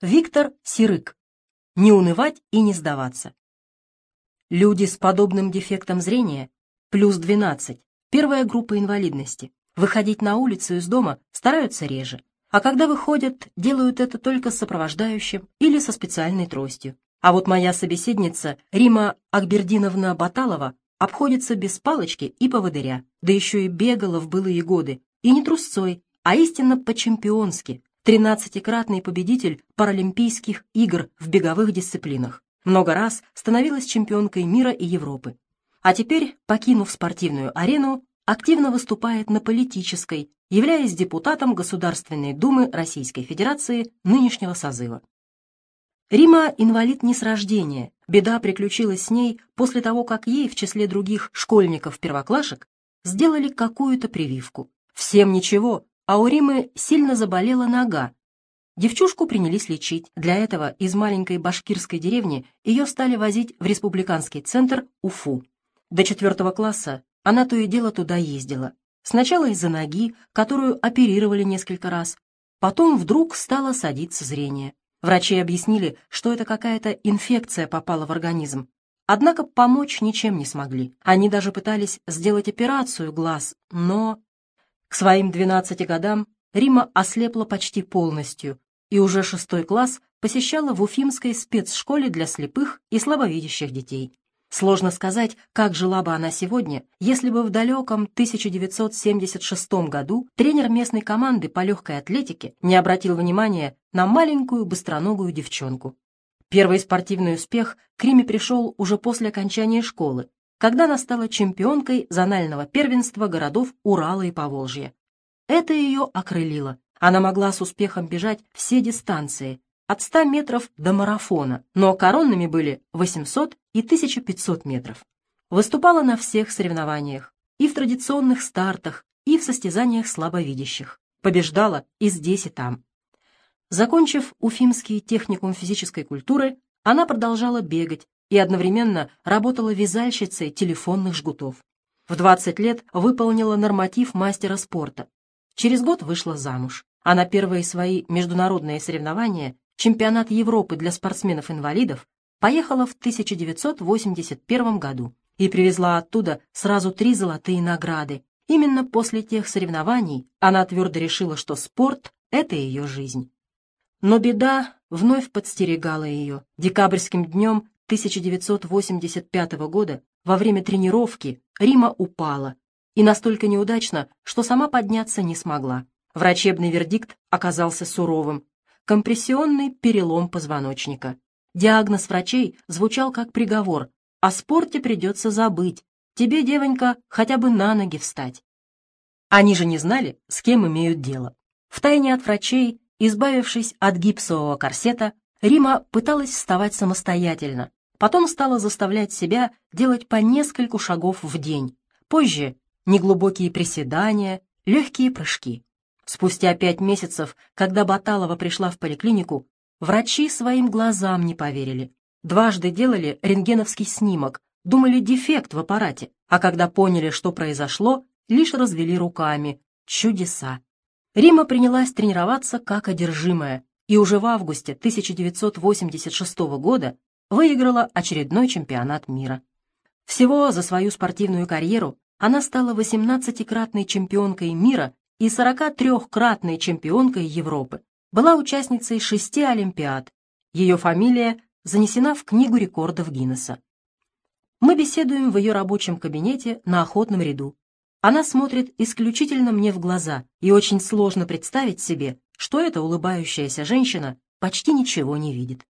Виктор Сирык. Не унывать и не сдаваться. Люди с подобным дефектом зрения плюс 12, первая группа инвалидности. Выходить на улицу из дома стараются реже, а когда выходят, делают это только с сопровождающим или со специальной тростью. А вот моя собеседница Рима Акбердиновна Баталова обходится без палочки и поводыря, да еще и бегала в былые годы, и не трусцой, а истинно по-чемпионски, тринадцатикратный победитель Паралимпийских игр в беговых дисциплинах. Много раз становилась чемпионкой мира и Европы. А теперь, покинув спортивную арену, активно выступает на политической, являясь депутатом Государственной Думы Российской Федерации нынешнего созыва. Рима инвалид не с рождения. Беда приключилась с ней после того, как ей, в числе других школьников-первоклашек, сделали какую-то прививку. Всем ничего, а у Римы сильно заболела нога. Девчушку принялись лечить. Для этого из маленькой башкирской деревни ее стали возить в республиканский центр Уфу. До четвертого класса она то и дело туда ездила. Сначала из-за ноги, которую оперировали несколько раз, потом вдруг стало садиться зрение. Врачи объяснили, что это какая-то инфекция попала в организм. Однако помочь ничем не смогли. Они даже пытались сделать операцию глаз, но... К своим 12 годам Рима ослепла почти полностью и уже шестой класс посещала в Уфимской спецшколе для слепых и слабовидящих детей. Сложно сказать, как жила бы она сегодня, если бы в далеком 1976 году тренер местной команды по легкой атлетике не обратил внимания на маленькую быстроногую девчонку. Первый спортивный успех к Риме пришел уже после окончания школы, когда она стала чемпионкой зонального первенства городов Урала и Поволжья. Это ее окрылило. Она могла с успехом бежать все дистанции, от 100 метров до марафона, но коронными были 800 и 1500 метров. Выступала на всех соревнованиях, и в традиционных стартах, и в состязаниях слабовидящих. Побеждала и здесь, и там. Закончив Уфимский техникум физической культуры, она продолжала бегать и одновременно работала вязальщицей телефонных жгутов. В 20 лет выполнила норматив мастера спорта. Через год вышла замуж, а на первые свои международные соревнования чемпионат Европы для спортсменов-инвалидов, поехала в 1981 году и привезла оттуда сразу три золотые награды. Именно после тех соревнований она твердо решила, что спорт — это ее жизнь. Но беда вновь подстерегала ее. Декабрьским днем 1985 года во время тренировки Рима упала и настолько неудачно, что сама подняться не смогла. Врачебный вердикт оказался суровым компрессионный перелом позвоночника. Диагноз врачей звучал как приговор. О спорте придется забыть. Тебе, девонька, хотя бы на ноги встать. Они же не знали, с кем имеют дело. Втайне от врачей, избавившись от гипсового корсета, Рима пыталась вставать самостоятельно. Потом стала заставлять себя делать по нескольку шагов в день. Позже — неглубокие приседания, легкие прыжки. Спустя пять месяцев, когда Баталова пришла в поликлинику, врачи своим глазам не поверили. Дважды делали рентгеновский снимок, думали дефект в аппарате, а когда поняли, что произошло, лишь развели руками. Чудеса. Рима принялась тренироваться как одержимая и уже в августе 1986 года выиграла очередной чемпионат мира. Всего за свою спортивную карьеру она стала 18-кратной чемпионкой мира и 43-кратной чемпионкой Европы. Была участницей шести Олимпиад. Ее фамилия занесена в Книгу рекордов Гиннесса. Мы беседуем в ее рабочем кабинете на охотном ряду. Она смотрит исключительно мне в глаза, и очень сложно представить себе, что эта улыбающаяся женщина почти ничего не видит.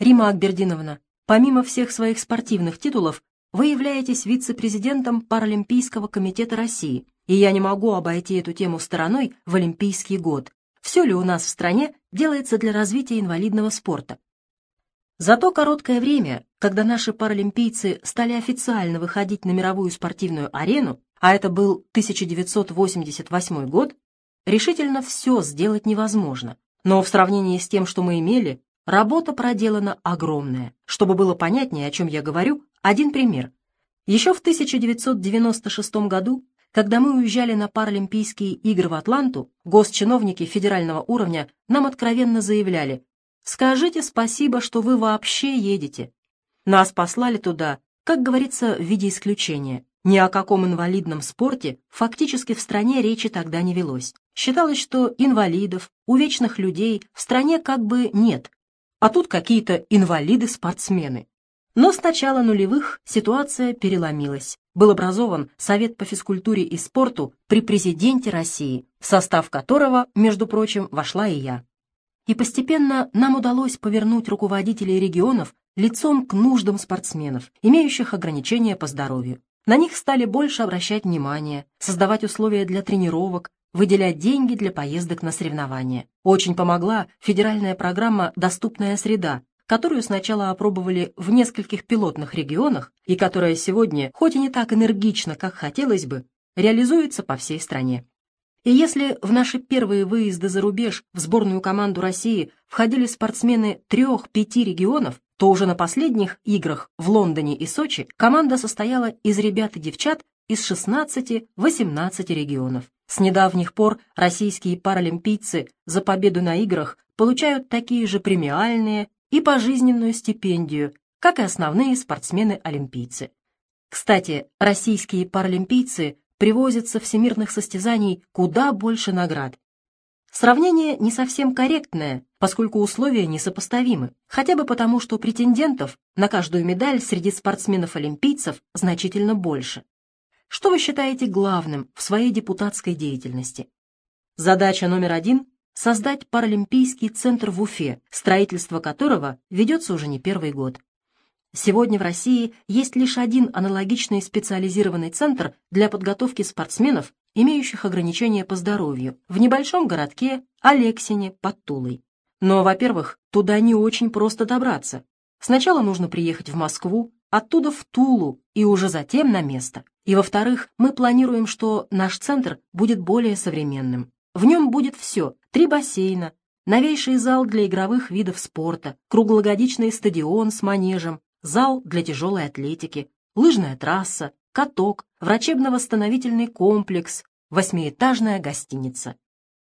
Рима Акбердиновна, помимо всех своих спортивных титулов, вы являетесь вице-президентом Паралимпийского комитета России, и я не могу обойти эту тему стороной в Олимпийский год. Все ли у нас в стране делается для развития инвалидного спорта? За то короткое время, когда наши паралимпийцы стали официально выходить на мировую спортивную арену, а это был 1988 год, решительно все сделать невозможно. Но в сравнении с тем, что мы имели, работа проделана огромная. Чтобы было понятнее, о чем я говорю, один пример. Еще в 1996 году, когда мы уезжали на Паралимпийские игры в Атланту, госчиновники федерального уровня нам откровенно заявляли, Скажите спасибо, что вы вообще едете. Нас послали туда, как говорится, в виде исключения. Ни о каком инвалидном спорте фактически в стране речи тогда не велось. Считалось, что инвалидов, увечных людей в стране как бы нет, а тут какие-то инвалиды-спортсмены. Но с начала нулевых ситуация переломилась. Был образован Совет по физкультуре и спорту при президенте России, в состав которого, между прочим, вошла и я. И постепенно нам удалось повернуть руководителей регионов лицом к нуждам спортсменов, имеющих ограничения по здоровью. На них стали больше обращать внимание, создавать условия для тренировок, выделять деньги для поездок на соревнования. Очень помогла федеральная программа «Доступная среда», которую сначала опробовали в нескольких пилотных регионах и которая сегодня, хоть и не так энергично, как хотелось бы, реализуется по всей стране. И если в наши первые выезды за рубеж в сборную команду России входили спортсмены трех-пяти регионов, то уже на последних играх в Лондоне и Сочи команда состояла из ребят и девчат из 16-18 регионов. С недавних пор российские паралимпийцы за победу на играх получают такие же премиальные и пожизненную стипендию, как и основные спортсмены-олимпийцы. Кстати, российские паралимпийцы привозят со всемирных состязаний куда больше наград, Сравнение не совсем корректное, поскольку условия несопоставимы, хотя бы потому, что претендентов на каждую медаль среди спортсменов-олимпийцев значительно больше. Что вы считаете главным в своей депутатской деятельности? Задача номер один – создать паралимпийский центр в Уфе, строительство которого ведется уже не первый год. Сегодня в России есть лишь один аналогичный специализированный центр для подготовки спортсменов имеющих ограничения по здоровью, в небольшом городке Алексине под Тулой. Но, во-первых, туда не очень просто добраться. Сначала нужно приехать в Москву, оттуда в Тулу и уже затем на место. И, во-вторых, мы планируем, что наш центр будет более современным. В нем будет все – три бассейна, новейший зал для игровых видов спорта, круглогодичный стадион с манежем, зал для тяжелой атлетики, лыжная трасса, каток, врачебно-восстановительный комплекс, восьмиэтажная гостиница.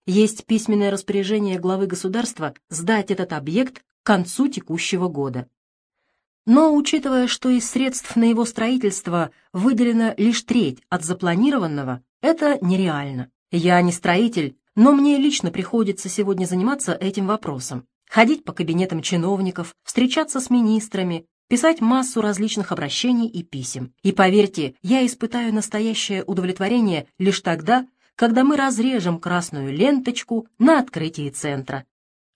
Есть письменное распоряжение главы государства сдать этот объект к концу текущего года. Но, учитывая, что из средств на его строительство выделена лишь треть от запланированного, это нереально. Я не строитель, но мне лично приходится сегодня заниматься этим вопросом. Ходить по кабинетам чиновников, встречаться с министрами, писать массу различных обращений и писем. И поверьте, я испытаю настоящее удовлетворение лишь тогда, когда мы разрежем красную ленточку на открытии центра.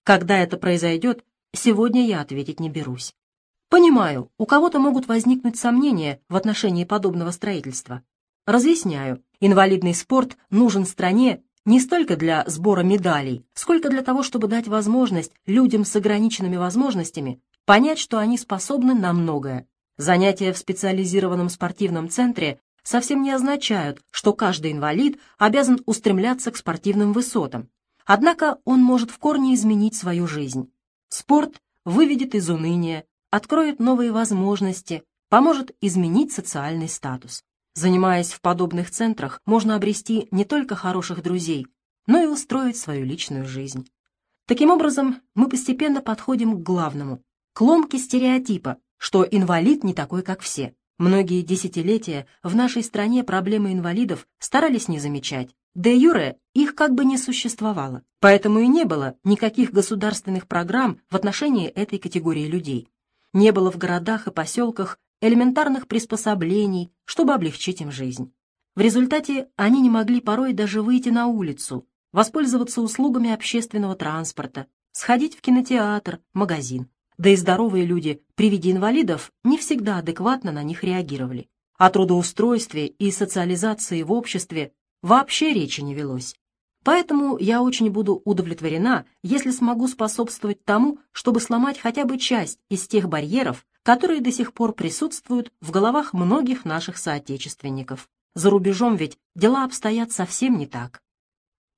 Когда это произойдет, сегодня я ответить не берусь. Понимаю, у кого-то могут возникнуть сомнения в отношении подобного строительства. Разъясняю, инвалидный спорт нужен стране не столько для сбора медалей, сколько для того, чтобы дать возможность людям с ограниченными возможностями понять, что они способны на многое. Занятия в специализированном спортивном центре совсем не означают, что каждый инвалид обязан устремляться к спортивным высотам. Однако он может в корне изменить свою жизнь. Спорт выведет из уныния, откроет новые возможности, поможет изменить социальный статус. Занимаясь в подобных центрах, можно обрести не только хороших друзей, но и устроить свою личную жизнь. Таким образом, мы постепенно подходим к главному к ломке стереотипа, что инвалид не такой, как все. Многие десятилетия в нашей стране проблемы инвалидов старались не замечать. Де юре их как бы не существовало, поэтому и не было никаких государственных программ в отношении этой категории людей. Не было в городах и поселках элементарных приспособлений, чтобы облегчить им жизнь. В результате они не могли порой даже выйти на улицу, воспользоваться услугами общественного транспорта, сходить в кинотеатр, магазин. Да и здоровые люди при виде инвалидов не всегда адекватно на них реагировали. О трудоустройстве и социализации в обществе вообще речи не велось. Поэтому я очень буду удовлетворена, если смогу способствовать тому, чтобы сломать хотя бы часть из тех барьеров, которые до сих пор присутствуют в головах многих наших соотечественников. За рубежом ведь дела обстоят совсем не так.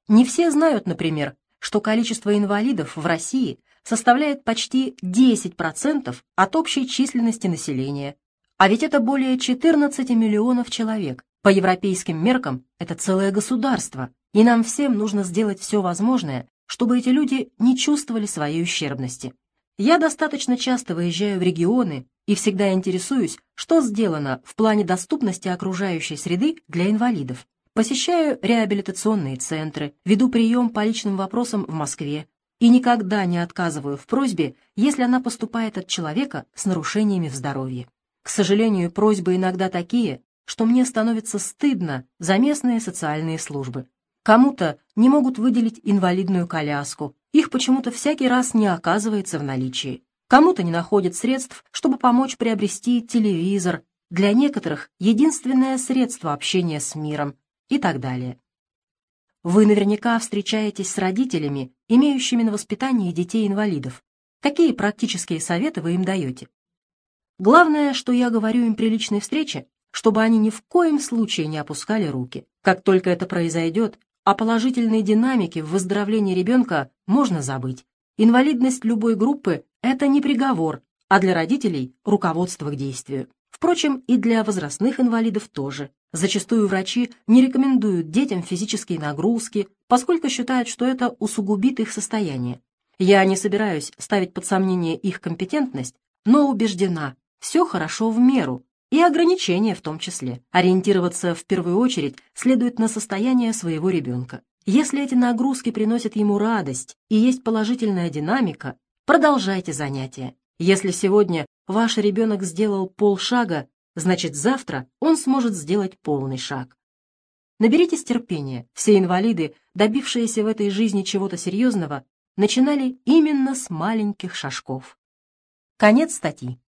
Не все знают, например, что количество инвалидов в России составляет почти 10% от общей численности населения. А ведь это более 14 миллионов человек. По европейским меркам это целое государство, и нам всем нужно сделать все возможное, чтобы эти люди не чувствовали своей ущербности. Я достаточно часто выезжаю в регионы и всегда интересуюсь, что сделано в плане доступности окружающей среды для инвалидов. Посещаю реабилитационные центры, веду прием по личным вопросам в Москве и никогда не отказываю в просьбе, если она поступает от человека с нарушениями в здоровье. К сожалению, просьбы иногда такие, что мне становится стыдно за местные социальные службы. Кому-то не могут выделить инвалидную коляску, их почему-то всякий раз не оказывается в наличии. Кому-то не находят средств, чтобы помочь приобрести телевизор, для некоторых единственное средство общения с миром и так далее. Вы наверняка встречаетесь с родителями, имеющими на воспитании детей-инвалидов. Какие практические советы вы им даете? Главное, что я говорю им при личной встрече, чтобы они ни в коем случае не опускали руки. Как только это произойдет, о положительной динамике в выздоровлении ребенка можно забыть. Инвалидность любой группы – это не приговор, а для родителей – руководство к действию. Впрочем, и для возрастных инвалидов тоже. Зачастую врачи не рекомендуют детям физические нагрузки, поскольку считают, что это усугубит их состояние. Я не собираюсь ставить под сомнение их компетентность, но убеждена, все хорошо в меру, и ограничения в том числе. Ориентироваться в первую очередь следует на состояние своего ребенка. Если эти нагрузки приносят ему радость и есть положительная динамика, продолжайте занятия. Если сегодня ваш ребенок сделал полшага, значит завтра он сможет сделать полный шаг. Наберитесь терпения. Все инвалиды, добившиеся в этой жизни чего-то серьезного, начинали именно с маленьких шажков. Конец статьи.